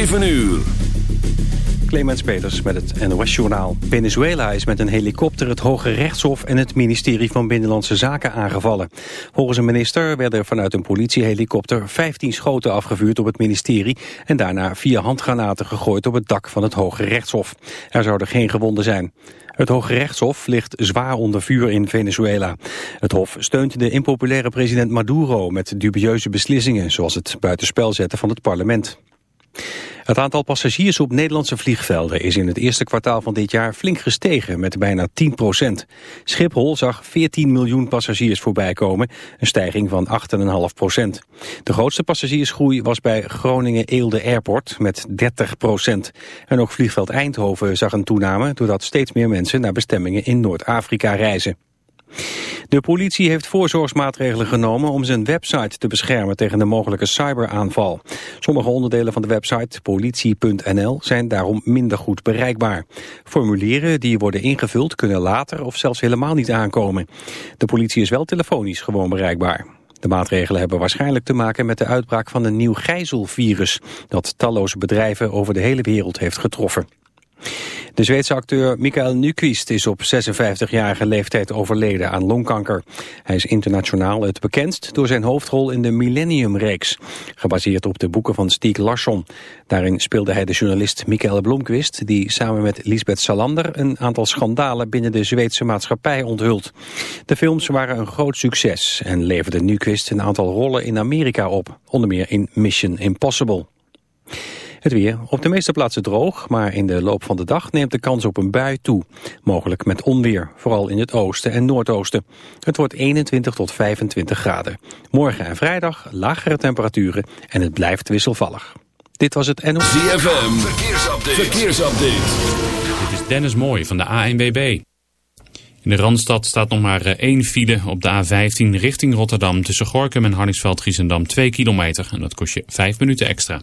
7 uur. Clemens Peters met het NOS-journaal. Venezuela is met een helikopter het Hoge Rechtshof en het ministerie van Binnenlandse Zaken aangevallen. Volgens een minister werden vanuit een politiehelikopter 15 schoten afgevuurd op het ministerie en daarna vier handgranaten gegooid op het dak van het Hoge Rechtshof. Er zouden geen gewonden zijn. Het Hoge Rechtshof ligt zwaar onder vuur in Venezuela. Het hof steunt de impopulaire president Maduro met dubieuze beslissingen... zoals het buitenspel zetten van het parlement. Het aantal passagiers op Nederlandse vliegvelden is in het eerste kwartaal van dit jaar flink gestegen met bijna 10 procent. Schiphol zag 14 miljoen passagiers voorbij komen, een stijging van 8,5 procent. De grootste passagiersgroei was bij Groningen-Eelde Airport met 30 procent. En ook vliegveld Eindhoven zag een toename doordat steeds meer mensen naar bestemmingen in Noord-Afrika reizen. De politie heeft voorzorgsmaatregelen genomen om zijn website te beschermen tegen de mogelijke cyberaanval. Sommige onderdelen van de website politie.nl zijn daarom minder goed bereikbaar. Formulieren die worden ingevuld kunnen later of zelfs helemaal niet aankomen. De politie is wel telefonisch gewoon bereikbaar. De maatregelen hebben waarschijnlijk te maken met de uitbraak van een nieuw gijzelvirus... dat talloze bedrijven over de hele wereld heeft getroffen. De Zweedse acteur Mikael Nyqvist is op 56-jarige leeftijd overleden aan longkanker. Hij is internationaal het bekendst door zijn hoofdrol in de Millennium-reeks, gebaseerd op de boeken van Stieg Larsson. Daarin speelde hij de journalist Mikael Blomqvist, die samen met Lisbeth Salander een aantal schandalen binnen de Zweedse maatschappij onthult. De films waren een groot succes en leverden Nyqvist een aantal rollen in Amerika op, onder meer in Mission Impossible. Het weer. Op de meeste plaatsen droog, maar in de loop van de dag neemt de kans op een bui toe. Mogelijk met onweer, vooral in het oosten en noordoosten. Het wordt 21 tot 25 graden. Morgen en vrijdag lagere temperaturen en het blijft wisselvallig. Dit was het NOS. ZFM, verkeersupdate. verkeersupdate. Dit is Dennis Mooij van de ANWB. In de Randstad staat nog maar eh, één file op de A15 richting Rotterdam... tussen Gorkum en Harningsveld-Giessendam 2 kilometer. En dat kost je 5 minuten extra.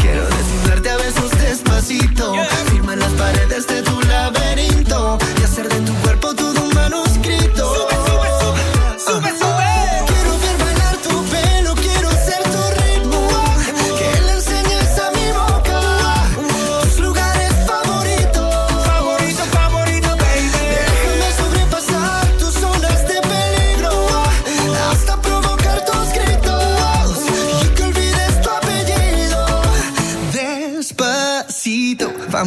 Quiero desnudarte a besos despacito. Firma en las paredes de tu laberinto y hacer de tu cuerpo todo un manuscrito. Sube, sube, sube, sube, sube.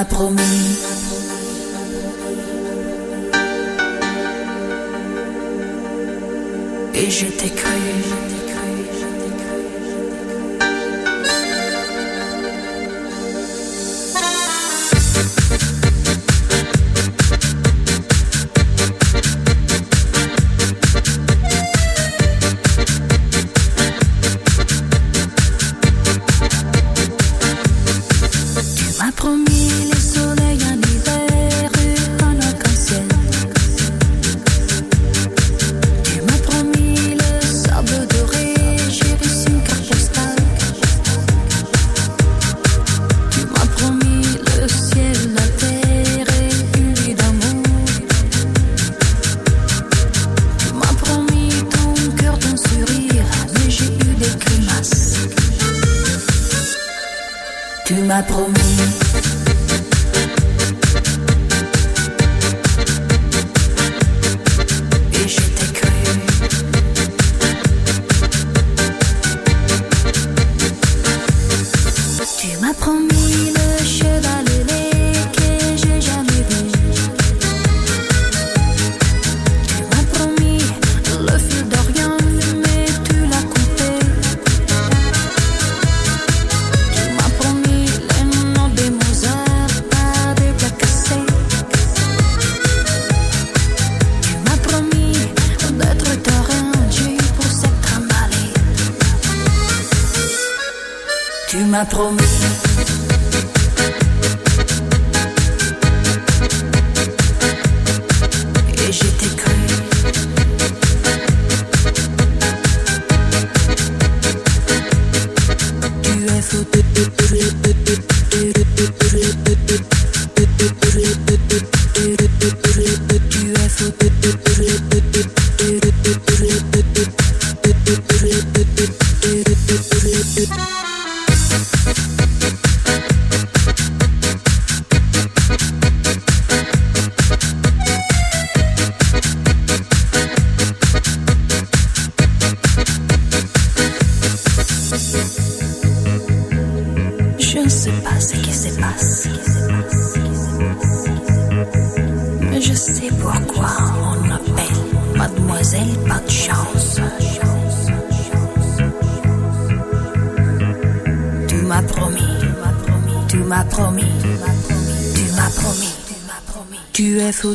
m'a promis. m'a promis. promesse. Tu m'as promis, tu m'as promis, tu m'as promis. Tu es faux.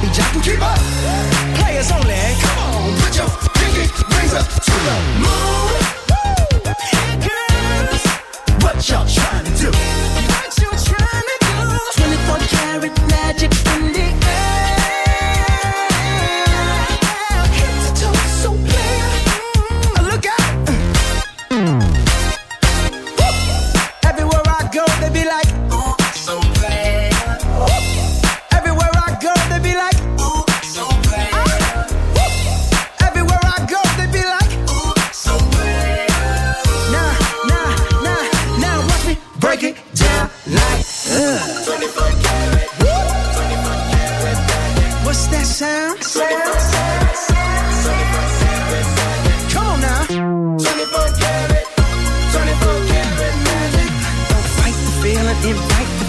Be jocking. Keep up. Players only. Come on, put your pinky rings up to the moon.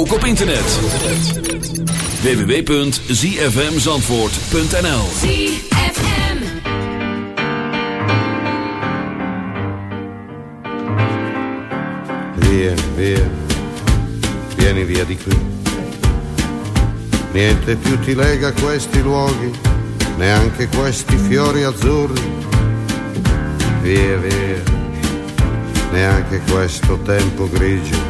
ook op internet. www.zfmzandvoort.nl ZFM. Via, via, vieni via di qui. Niente più ti lega questi luoghi, neanche questi fiori azzurri. Via, via, neanche questo tempo grigio,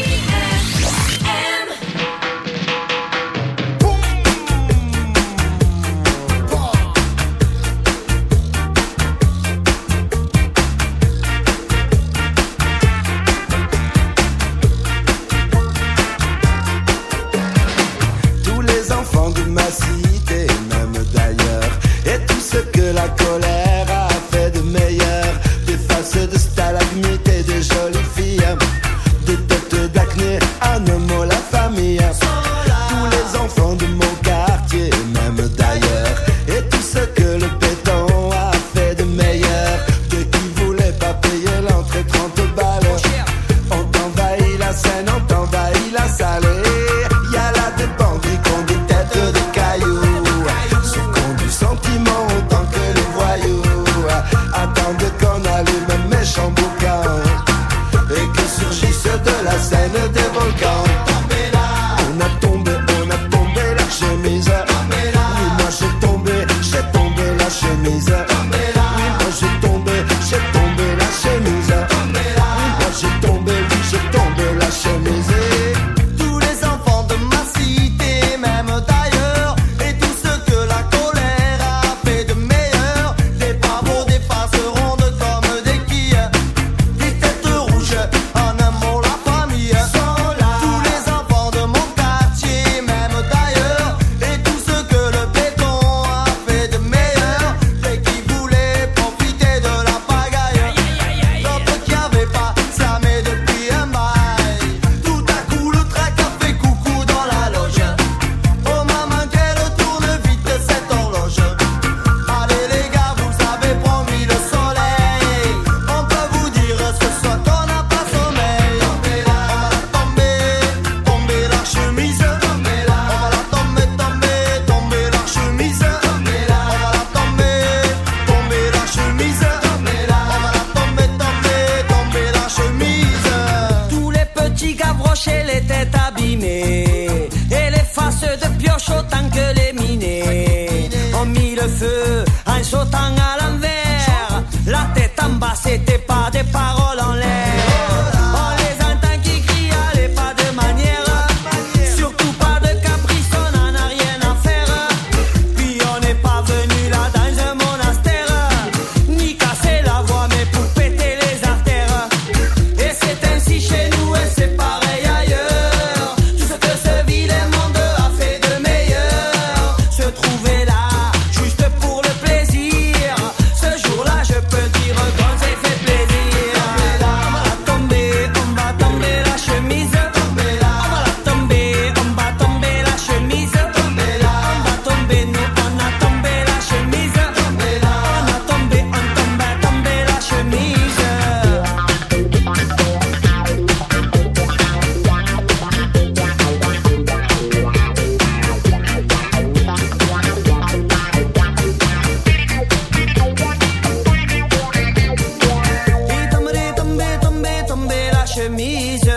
chemise.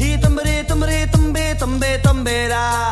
E tambere, tambere, tambê, tambê, tambera.